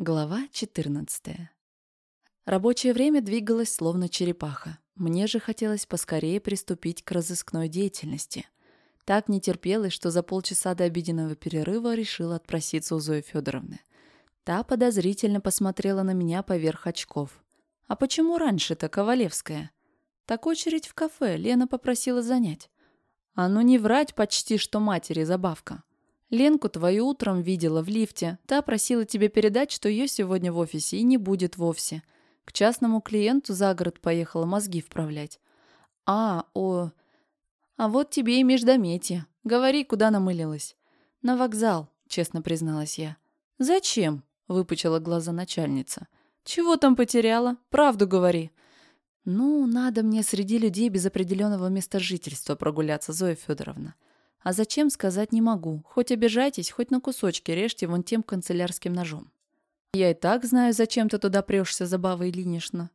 Глава 14. Рабочее время двигалось словно черепаха. Мне же хотелось поскорее приступить к разыскной деятельности. Так не терпелось, что за полчаса до обеденного перерыва решила отпроситься у Зои Федоровны. Та подозрительно посмотрела на меня поверх очков. «А почему раньше-то, Ковалевская?» «Так очередь в кафе Лена попросила занять». «А ну не врать почти, что матери забавка». Ленку твою утром видела в лифте. Та просила тебе передать, что ее сегодня в офисе и не будет вовсе. К частному клиенту за город поехала мозги вправлять. А, о... А вот тебе и междометие. Говори, куда намылилась. На вокзал, честно призналась я. Зачем? Выпучила глаза начальница. Чего там потеряла? Правду говори. Ну, надо мне среди людей без определенного места жительства прогуляться, Зоя Федоровна. А зачем, сказать не могу. Хоть обижайтесь, хоть на кусочки режьте вон тем канцелярским ножом. Я и так знаю, зачем ты туда прешься, Забава Ильинична.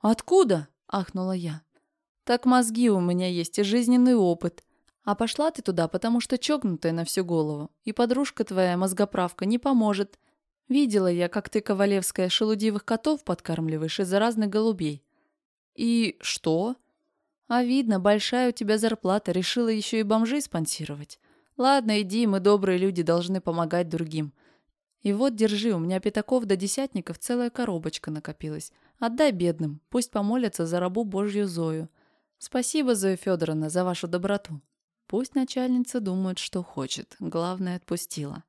Откуда? Ахнула я. Так мозги у меня есть и жизненный опыт. А пошла ты туда, потому что чокнутая на всю голову. И подружка твоя, мозгоправка, не поможет. Видела я, как ты, Ковалевская, шелудивых котов подкармливаешь из-за разных голубей. И что? А видно, большая у тебя зарплата, решила еще и бомжей спонсировать. Ладно, иди, мы добрые люди, должны помогать другим. И вот, держи, у меня пятаков до десятников целая коробочка накопилась. Отдай бедным, пусть помолятся за рабу Божью Зою. Спасибо, Зоя Федоровна, за вашу доброту. Пусть начальница думает, что хочет, главное, отпустила.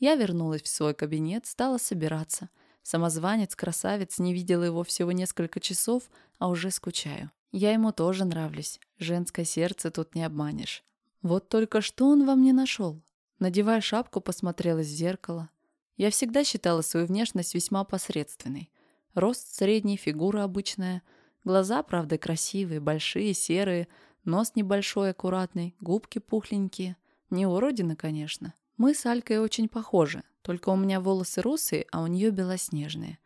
Я вернулась в свой кабинет, стала собираться. Самозванец-красавец не видела его всего несколько часов, а уже скучаю. Я ему тоже нравлюсь. Женское сердце тут не обманешь. Вот только что он во мне нашел? Надевая шапку, посмотрелась в зеркало. Я всегда считала свою внешность весьма посредственной. Рост средний, фигура обычная. Глаза, правда, красивые, большие, серые. Нос небольшой, аккуратный, губки пухленькие. Не уродина, конечно. Мы с Алькой очень похожи, только у меня волосы русые, а у нее белоснежные.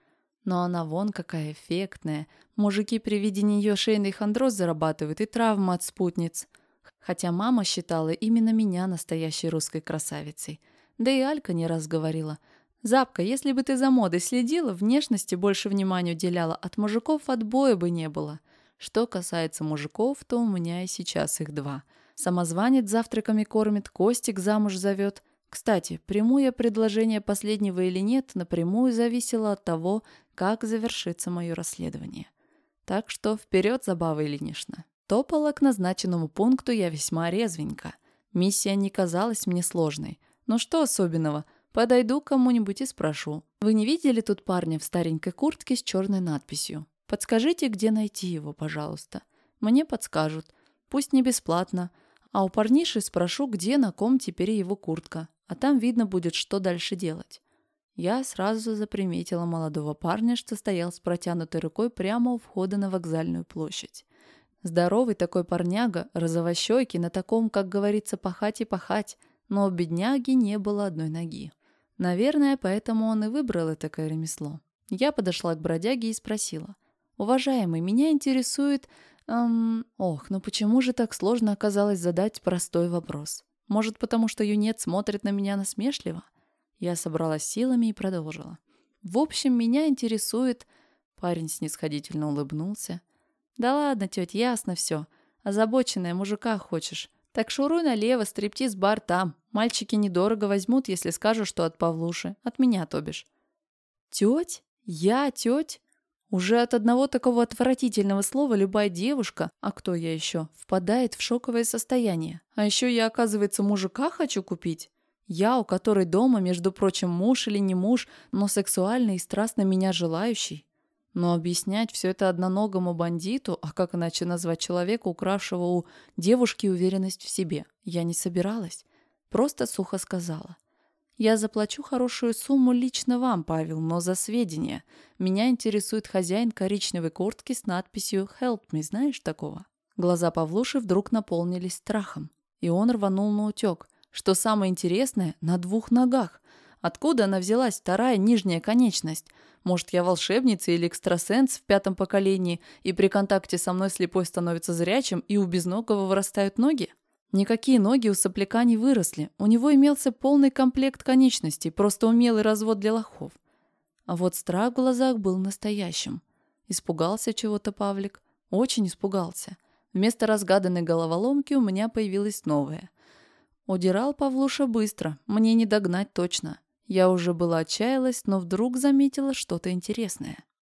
Но она вон какая эффектная. Мужики при виде нее шейный хондроз зарабатывают и травмы от спутниц. Хотя мама считала именно меня настоящей русской красавицей. Да и Алька не раз говорила. «Запка, если бы ты за модой следила, внешности больше внимания уделяла, от мужиков отбоя бы не было». Что касается мужиков, то у меня и сейчас их два. Самозванец завтраками кормит, Костик замуж зовет. Кстати, приму я предложение последнего или нет, напрямую зависело от того, как завершится мое расследование. Так что вперед, Забава Ильинична. Топала к назначенному пункту я весьма резвенько. Миссия не казалась мне сложной. Но что особенного? Подойду к кому-нибудь и спрошу. Вы не видели тут парня в старенькой куртке с черной надписью? Подскажите, где найти его, пожалуйста. Мне подскажут. Пусть не бесплатно. А у парниши спрошу, где на ком теперь его куртка а там видно будет, что дальше делать. Я сразу заприметила молодого парня, что стоял с протянутой рукой прямо у входа на вокзальную площадь. Здоровый такой парняга, розовощекий, на таком, как говорится, пахать и пахать, но у бедняги не было одной ноги. Наверное, поэтому он и выбрал это такое ремесло. Я подошла к бродяге и спросила. «Уважаемый, меня интересует...» эм... Ох, ну почему же так сложно оказалось задать простой вопрос? Может, потому что юнец смотрит на меня насмешливо? Я собралась силами и продолжила. В общем, меня интересует... Парень снисходительно улыбнулся. Да ладно, тетя, ясно все. Озабоченная мужика хочешь. Так шуруй налево, стриптиз-бар там. Мальчики недорого возьмут, если скажу, что от Павлуши. От меня, то бишь. Теть? Я теть? Уже от одного такого отвратительного слова любая девушка, а кто я еще, впадает в шоковое состояние. А еще я, оказывается, мужика хочу купить. Я, у которой дома, между прочим, муж или не муж, но сексуально и страстно меня желающий. Но объяснять все это одноногому бандиту, а как иначе назвать человека, укравшего у девушки уверенность в себе, я не собиралась. Просто сухо сказала. Я заплачу хорошую сумму лично вам, Павел, но за сведения. Меня интересует хозяин коричневой куртки с надписью «Help me», знаешь такого? Глаза Павлуши вдруг наполнились страхом, и он рванул на утек. Что самое интересное, на двух ногах. Откуда она взялась, вторая нижняя конечность? Может, я волшебница или экстрасенс в пятом поколении, и при контакте со мной слепой становится зрячим, и у безногого вырастают ноги? Никакие ноги у сопляка не выросли, у него имелся полный комплект конечностей, просто умелый развод для лохов. А вот страх в глазах был настоящим. Испугался чего-то Павлик. Очень испугался. Вместо разгаданной головоломки у меня появилась новая. Удирал Павлуша быстро, мне не догнать точно. Я уже была отчаялась, но вдруг заметила что-то интересное.